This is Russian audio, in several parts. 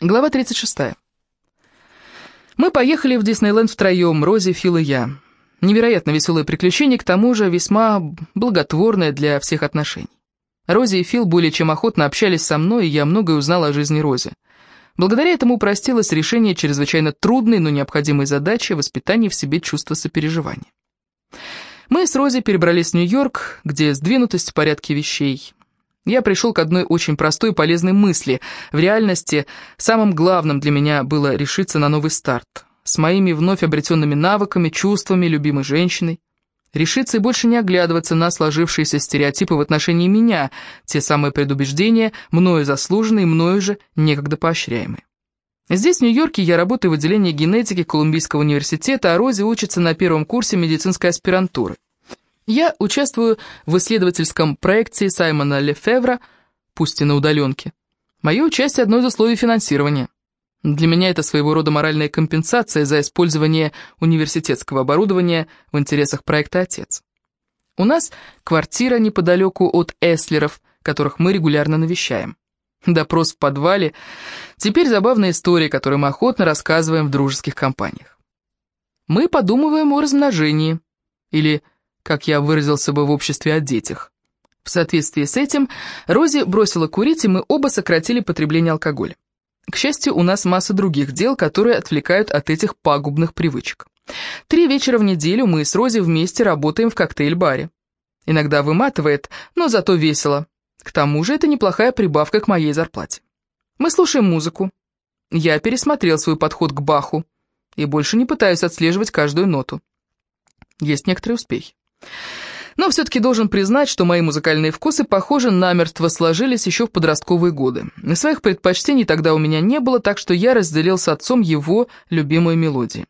Глава 36. Мы поехали в Диснейленд втроем, Рози, Фил и я. Невероятно веселое приключение, к тому же весьма благотворное для всех отношений. Рози и Фил более чем охотно общались со мной, и я многое узнала о жизни Рози. Благодаря этому упростилось решение чрезвычайно трудной, но необходимой задачи воспитания в себе чувства сопереживания. Мы с Рози перебрались в Нью-Йорк, где сдвинутость в порядке вещей, я пришел к одной очень простой и полезной мысли. В реальности самым главным для меня было решиться на новый старт. С моими вновь обретенными навыками, чувствами, любимой женщиной. Решиться и больше не оглядываться на сложившиеся стереотипы в отношении меня, те самые предубеждения, мною заслуженные, мною же некогда поощряемые. Здесь, в Нью-Йорке, я работаю в отделении генетики Колумбийского университета, а Рози учится на первом курсе медицинской аспирантуры. Я участвую в исследовательском проекте Саймона Лефевра, пусть и на удаленке. Мое участие – одно из условий финансирования. Для меня это своего рода моральная компенсация за использование университетского оборудования в интересах проекта «Отец». У нас квартира неподалеку от Эслеров, которых мы регулярно навещаем. Допрос в подвале. Теперь забавная история, которую мы охотно рассказываем в дружеских компаниях. Мы подумываем о размножении. Или как я выразился бы в обществе о детях. В соответствии с этим Рози бросила курить, и мы оба сократили потребление алкоголя. К счастью, у нас масса других дел, которые отвлекают от этих пагубных привычек. Три вечера в неделю мы с Рози вместе работаем в коктейль-баре. Иногда выматывает, но зато весело. К тому же это неплохая прибавка к моей зарплате. Мы слушаем музыку. Я пересмотрел свой подход к Баху и больше не пытаюсь отслеживать каждую ноту. Есть некоторые успехи. Но все-таки должен признать, что мои музыкальные вкусы, похоже, намертво сложились еще в подростковые годы. Своих предпочтений тогда у меня не было, так что я разделил с отцом его любимые мелодии.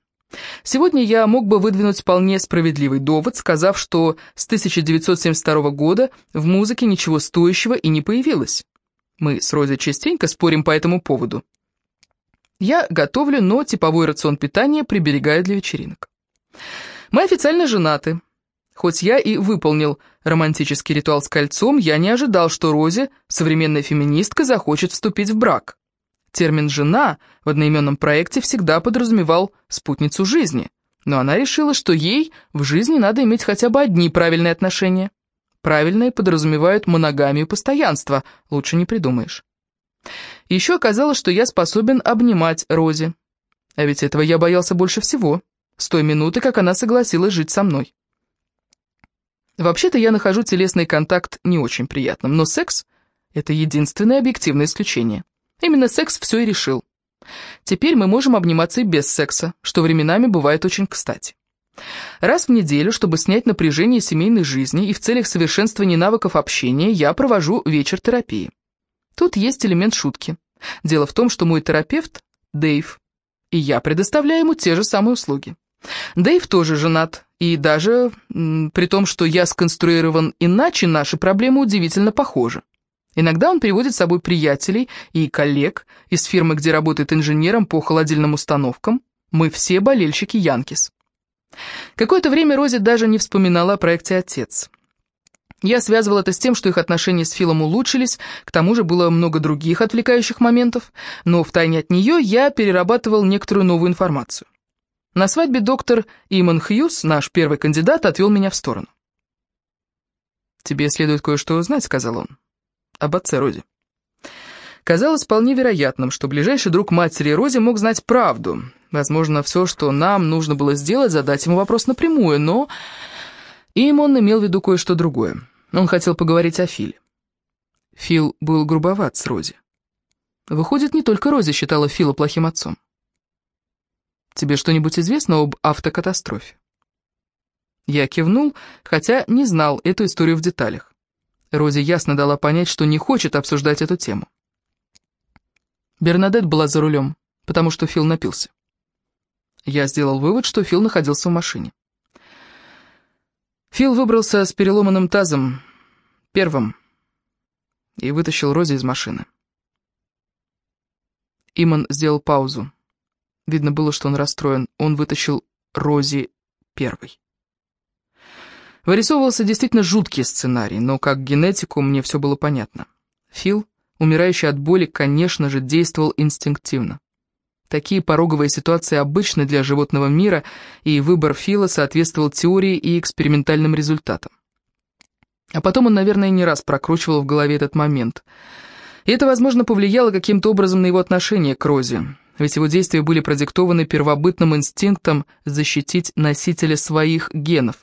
Сегодня я мог бы выдвинуть вполне справедливый довод, сказав, что с 1972 года в музыке ничего стоящего и не появилось. Мы с Рози частенько спорим по этому поводу. Я готовлю, но типовой рацион питания приберегаю для вечеринок. Мы официально женаты, Хоть я и выполнил романтический ритуал с кольцом, я не ожидал, что Рози, современная феминистка, захочет вступить в брак. Термин «жена» в одноименном проекте всегда подразумевал спутницу жизни, но она решила, что ей в жизни надо иметь хотя бы одни правильные отношения. Правильные подразумевают моногамию и постоянство, лучше не придумаешь. Еще оказалось, что я способен обнимать Рози. А ведь этого я боялся больше всего, с той минуты, как она согласилась жить со мной. Вообще-то я нахожу телесный контакт не очень приятным, но секс — это единственное объективное исключение. Именно секс все и решил. Теперь мы можем обниматься и без секса, что временами бывает очень кстати. Раз в неделю, чтобы снять напряжение семейной жизни и в целях совершенствования навыков общения, я провожу вечер терапии. Тут есть элемент шутки. Дело в том, что мой терапевт — Дэйв, и я предоставляю ему те же самые услуги. Дэйв тоже женат, и даже при том, что я сконструирован иначе, наши проблемы удивительно похожи. Иногда он приводит с собой приятелей и коллег из фирмы, где работает инженером по холодильным установкам. Мы все болельщики Янкис. Какое-то время Рози даже не вспоминала о проекте «Отец». Я связывал это с тем, что их отношения с Филом улучшились, к тому же было много других отвлекающих моментов, но втайне от нее я перерабатывал некоторую новую информацию. На свадьбе доктор Иман Хьюз, наш первый кандидат, отвел меня в сторону. «Тебе следует кое-что узнать», — сказал он, — «об отце Рози». Казалось вполне вероятным, что ближайший друг матери Рози мог знать правду. Возможно, все, что нам нужно было сделать, задать ему вопрос напрямую, но... Имон имел в виду кое-что другое. Он хотел поговорить о Филе. Фил был грубоват с Рози. Выходит, не только Рози считала Фила плохим отцом. Тебе что-нибудь известно об автокатастрофе?» Я кивнул, хотя не знал эту историю в деталях. Рози ясно дала понять, что не хочет обсуждать эту тему. Бернадет была за рулем, потому что Фил напился. Я сделал вывод, что Фил находился в машине. Фил выбрался с переломанным тазом, первым, и вытащил Рози из машины. Иман сделал паузу. Видно было, что он расстроен. Он вытащил Рози первой. Вырисовывался действительно жуткий сценарий, но как генетику мне все было понятно. Фил умирающий от боли, конечно же, действовал инстинктивно. Такие пороговые ситуации обычны для животного мира, и выбор Фила соответствовал теории и экспериментальным результатам. А потом он, наверное, не раз прокручивал в голове этот момент. И это, возможно, повлияло каким-то образом на его отношение к Розе, ведь его действия были продиктованы первобытным инстинктом защитить носителя своих генов.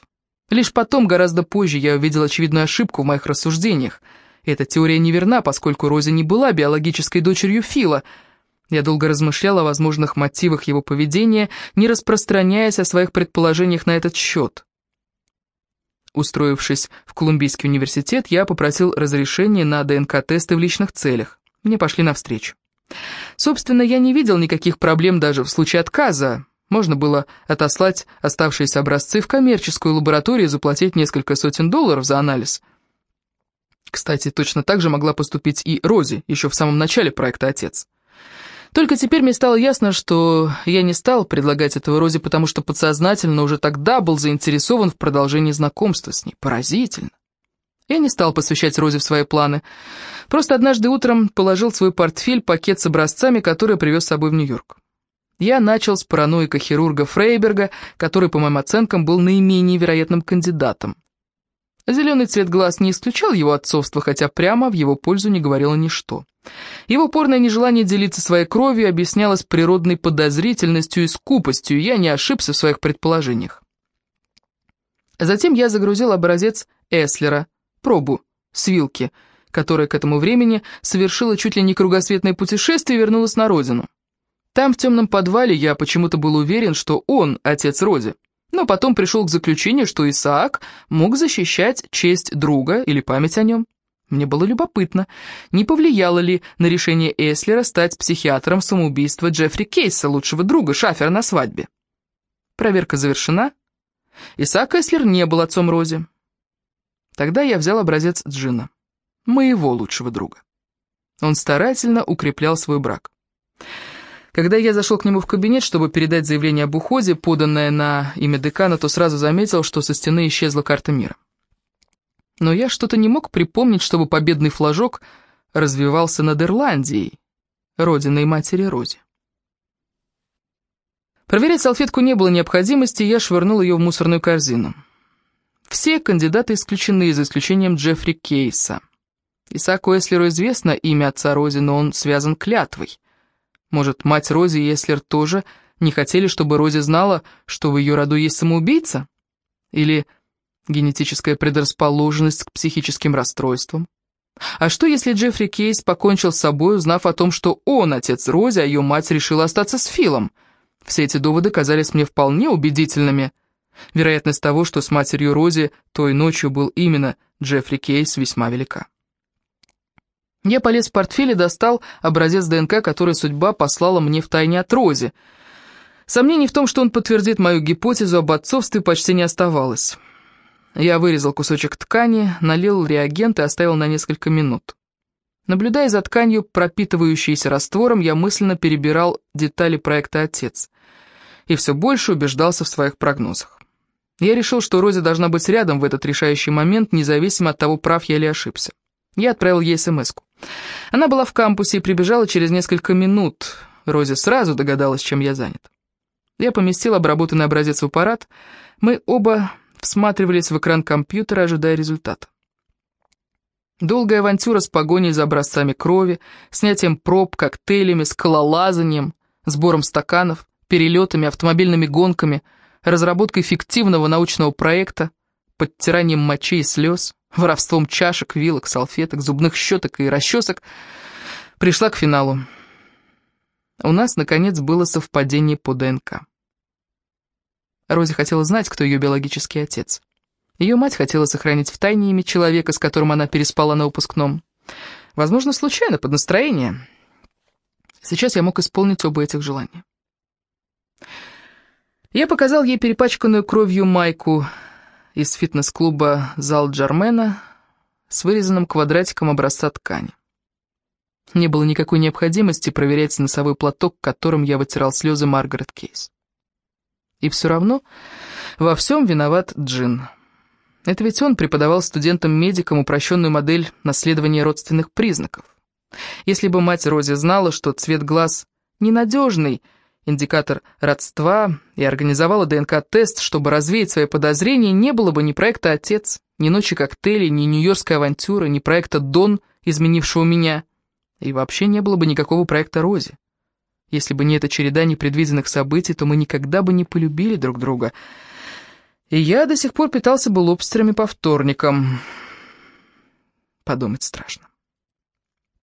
Лишь потом, гораздо позже, я увидел очевидную ошибку в моих рассуждениях. Эта теория неверна, поскольку Рози не была биологической дочерью Фила — я долго размышлял о возможных мотивах его поведения, не распространяясь о своих предположениях на этот счет. Устроившись в Колумбийский университет, я попросил разрешения на ДНК-тесты в личных целях. Мне пошли навстречу. Собственно, я не видел никаких проблем даже в случае отказа. Можно было отослать оставшиеся образцы в коммерческую лабораторию и заплатить несколько сотен долларов за анализ. Кстати, точно так же могла поступить и Рози, еще в самом начале проекта «Отец». Только теперь мне стало ясно, что я не стал предлагать этого Розе, потому что подсознательно уже тогда был заинтересован в продолжении знакомства с ней. Поразительно. Я не стал посвящать Розе в свои планы. Просто однажды утром положил свой портфель пакет с образцами, который привез с собой в Нью-Йорк. Я начал с параноика хирурга Фрейберга, который, по моим оценкам, был наименее вероятным кандидатом. Зеленый цвет глаз не исключал его отцовство, хотя прямо в его пользу не говорило ничто. Его упорное нежелание делиться своей кровью объяснялось природной подозрительностью и скупостью, я не ошибся в своих предположениях. Затем я загрузил образец Эслера, пробу, с вилки, которая к этому времени совершила чуть ли не кругосветное путешествие и вернулась на родину. Там, в темном подвале, я почему-то был уверен, что он отец Рози, но потом пришел к заключению, что Исаак мог защищать честь друга или память о нем. Мне было любопытно, не повлияло ли на решение Эслера стать психиатром самоубийства Джеффри Кейса, лучшего друга Шафера на свадьбе. Проверка завершена. Исаак Эслер не был отцом Рози. Тогда я взял образец Джина, моего лучшего друга. Он старательно укреплял свой брак. Когда я зашел к нему в кабинет, чтобы передать заявление об уходе, поданное на имя декана, то сразу заметил, что со стены исчезла карта мира но я что-то не мог припомнить, чтобы победный флажок развивался над Ирландией, родиной матери Рози. Проверять салфетку не было необходимости, я швырнул ее в мусорную корзину. Все кандидаты исключены, за исключением Джеффри Кейса. Исааку Эслеру известно имя отца Рози, но он связан клятвой. Может, мать Рози и Эслер тоже не хотели, чтобы Рози знала, что в ее роду есть самоубийца? Или генетическая предрасположенность к психическим расстройствам. А что, если Джеффри Кейс покончил с собой, узнав о том, что он отец Рози, а ее мать решила остаться с Филом? Все эти доводы казались мне вполне убедительными. Вероятность того, что с матерью Рози той ночью был именно Джеффри Кейс, весьма велика. Я полез в портфель и достал образец ДНК, который судьба послала мне в тайне от Рози. Сомнений в том, что он подтвердит мою гипотезу об отцовстве, почти не оставалось. Я вырезал кусочек ткани, налил реагент и оставил на несколько минут. Наблюдая за тканью, пропитывающейся раствором, я мысленно перебирал детали проекта «Отец» и все больше убеждался в своих прогнозах. Я решил, что Рози должна быть рядом в этот решающий момент, независимо от того, прав я или ошибся. Я отправил ей смс -ку. Она была в кампусе и прибежала через несколько минут. Рози сразу догадалась, чем я занят. Я поместил обработанный образец в аппарат. Мы оба всматривались в экран компьютера, ожидая результата. Долгая авантюра с погоней за образцами крови, снятием проб, коктейлями, скалолазанием, сбором стаканов, перелетами, автомобильными гонками, разработкой фиктивного научного проекта, подтиранием мочи и слез, воровством чашек, вилок, салфеток, зубных щеток и расчесок, пришла к финалу. У нас, наконец, было совпадение по ДНК. Рози хотела знать, кто ее биологический отец. Ее мать хотела сохранить в тайне имя человека, с которым она переспала на выпускном. Возможно, случайно, под настроение. Сейчас я мог исполнить оба этих желания. Я показал ей перепачканную кровью майку из фитнес-клуба «Зал Джармена» с вырезанным квадратиком образца ткани. Не было никакой необходимости проверять носовой платок, которым я вытирал слезы Маргарет Кейс. И все равно во всем виноват Джин. Это ведь он преподавал студентам-медикам упрощенную модель наследования родственных признаков. Если бы мать Рози знала, что цвет глаз ненадежный, индикатор родства, и организовала ДНК-тест, чтобы развеять свои подозрения, не было бы ни проекта «Отец», ни «Ночи коктейлей», ни «Нью-Йоркской авантюры», ни проекта «Дон», изменившего меня, и вообще не было бы никакого проекта «Рози». Если бы не эта череда непредвиденных событий, то мы никогда бы не полюбили друг друга. И я до сих пор питался бы лобстерами по вторникам. Подумать страшно.